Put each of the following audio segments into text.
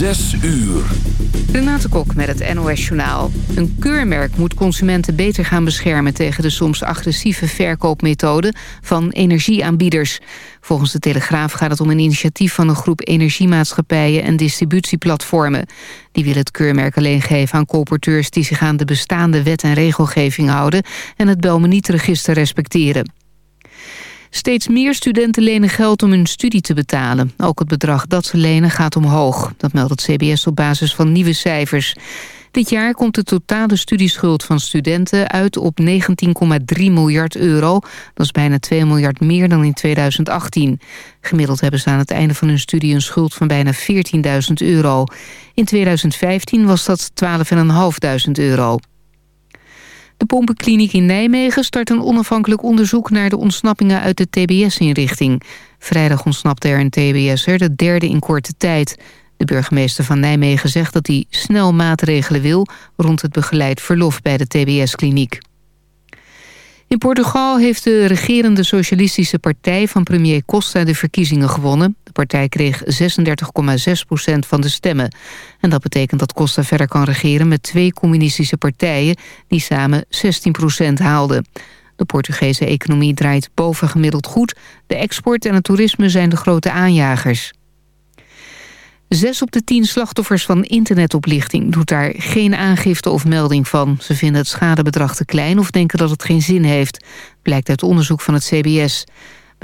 Zes uur. Renate Kok met het NOS Journaal. Een keurmerk moet consumenten beter gaan beschermen... tegen de soms agressieve verkoopmethoden van energieaanbieders. Volgens de Telegraaf gaat het om een initiatief van een groep energiemaatschappijen... en distributieplatformen. Die willen het keurmerk alleen geven aan colporteurs... die zich aan de bestaande wet en regelgeving houden... en het Belmeniet-register respecteren. Steeds meer studenten lenen geld om hun studie te betalen. Ook het bedrag dat ze lenen gaat omhoog. Dat meldt het CBS op basis van nieuwe cijfers. Dit jaar komt de totale studieschuld van studenten uit op 19,3 miljard euro. Dat is bijna 2 miljard meer dan in 2018. Gemiddeld hebben ze aan het einde van hun studie een schuld van bijna 14.000 euro. In 2015 was dat 12.500 euro. De Pompenkliniek in Nijmegen start een onafhankelijk onderzoek... naar de ontsnappingen uit de TBS-inrichting. Vrijdag ontsnapte er een TBS'er, de derde in korte tijd. De burgemeester van Nijmegen zegt dat hij snel maatregelen wil... rond het begeleid verlof bij de TBS-kliniek. In Portugal heeft de regerende socialistische partij van premier Costa de verkiezingen gewonnen. Partij kreeg 36,6% van de stemmen. En dat betekent dat Costa verder kan regeren met twee communistische partijen... die samen 16% haalden. De Portugese economie draait bovengemiddeld goed. De export en het toerisme zijn de grote aanjagers. Zes op de tien slachtoffers van internetoplichting doet daar geen aangifte of melding van. Ze vinden het schadebedrag te klein of denken dat het geen zin heeft. Blijkt uit onderzoek van het CBS.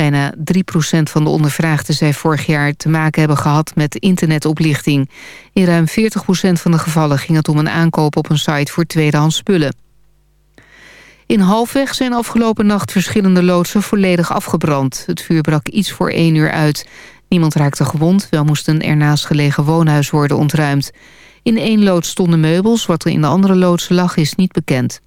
Bijna 3% van de ondervraagden zei vorig jaar te maken hebben gehad met internetoplichting. In ruim 40% van de gevallen ging het om een aankoop op een site voor tweedehands spullen. In Halfweg zijn afgelopen nacht verschillende loodsen volledig afgebrand. Het vuur brak iets voor één uur uit. Niemand raakte gewond, wel moest een ernaast gelegen woonhuis worden ontruimd. In één loods stonden meubels, wat er in de andere loodsen lag is niet bekend.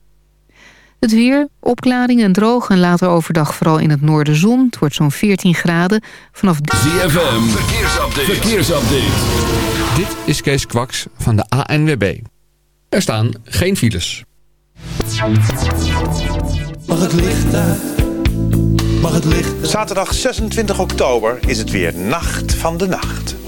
Het weer, opklaring en droog en later overdag vooral in het noorden zon. Het wordt zo'n 14 graden. Vanaf ZFM, verkeersupdate. verkeersupdate. Dit is Kees Kwaks van de ANWB. Er staan geen files. Mag het licht uit? Mag het licht Zaterdag 26 oktober is het weer Nacht van de Nacht.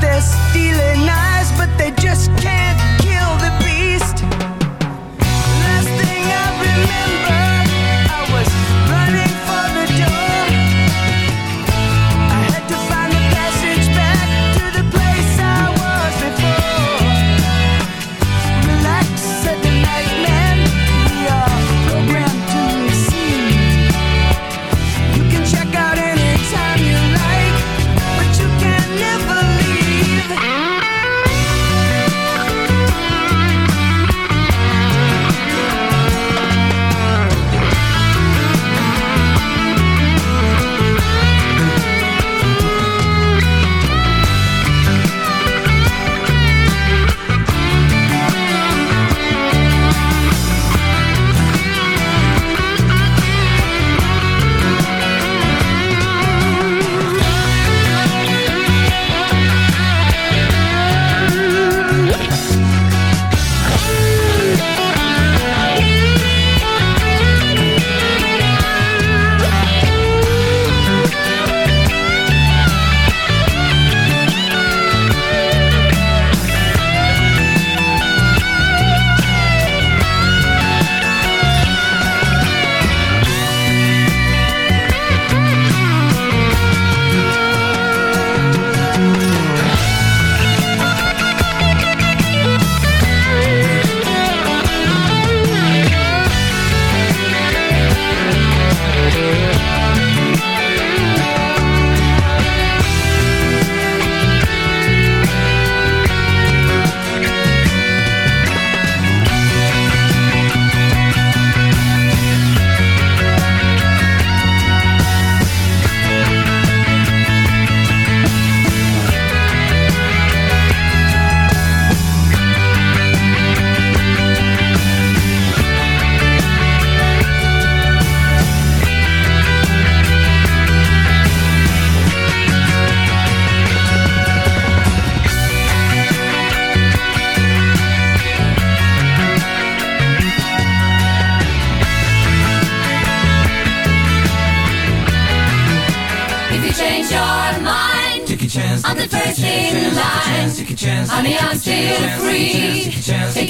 this.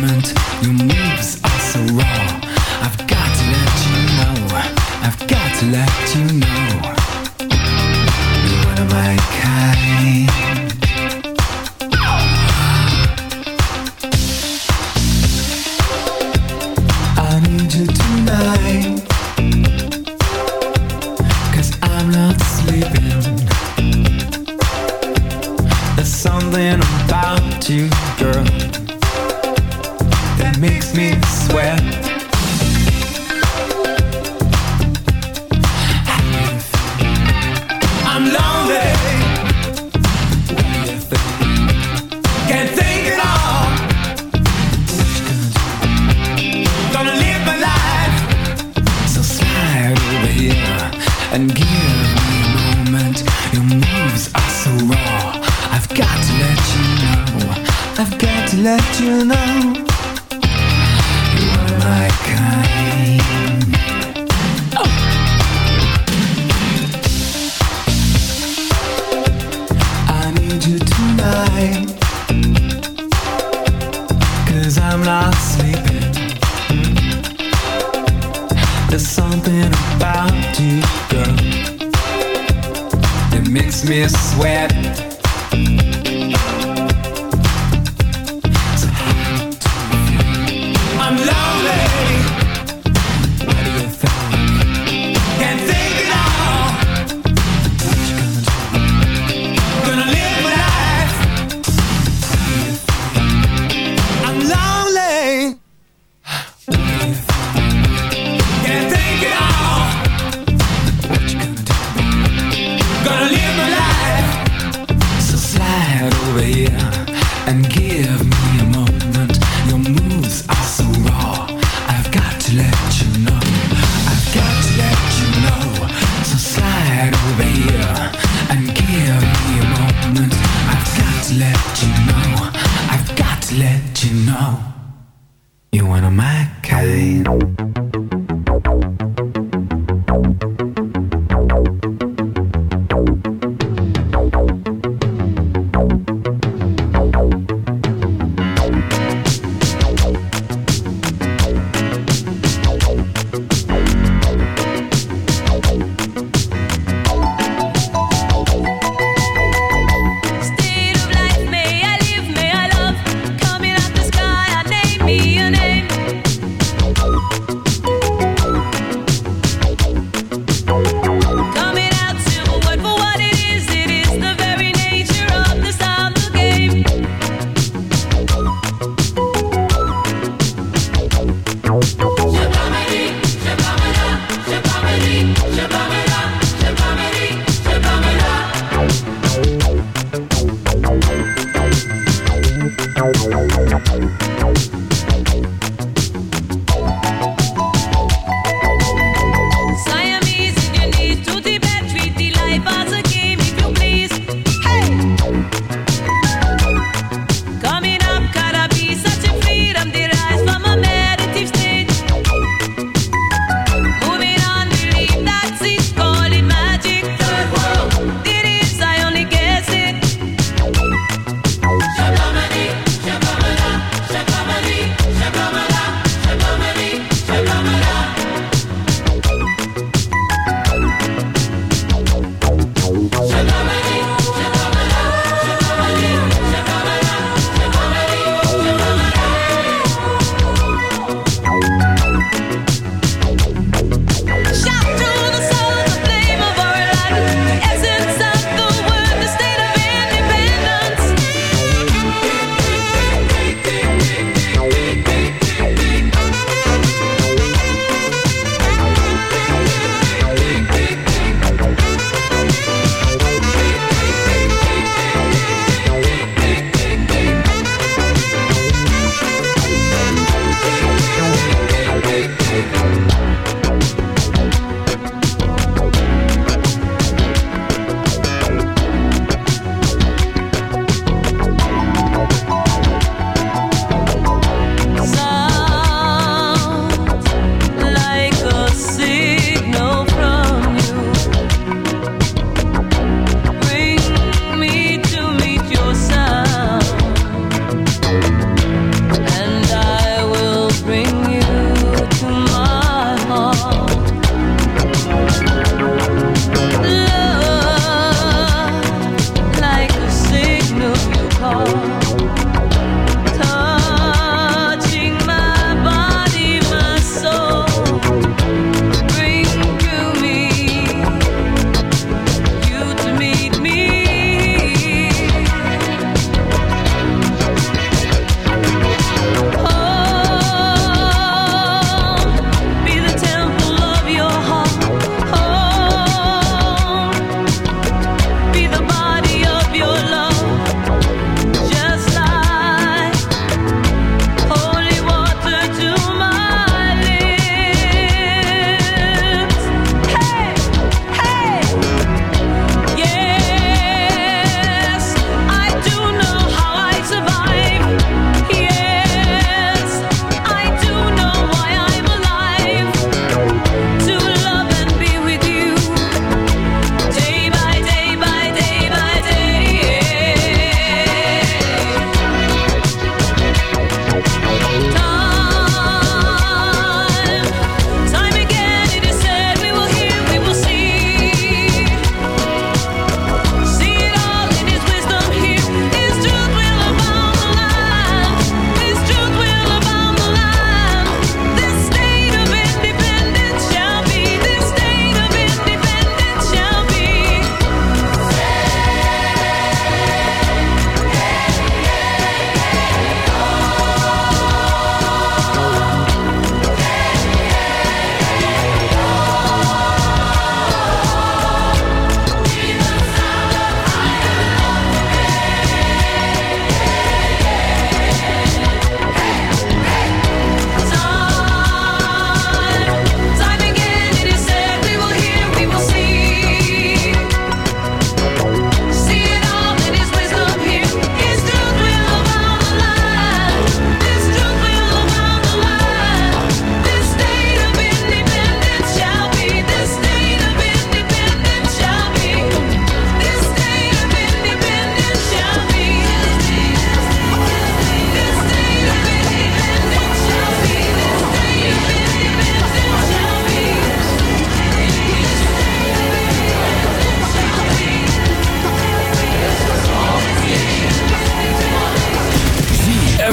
excitement. Your moves are so raw. I've got to let you know. I've got to let you know. You're one of my kind.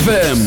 ZFM.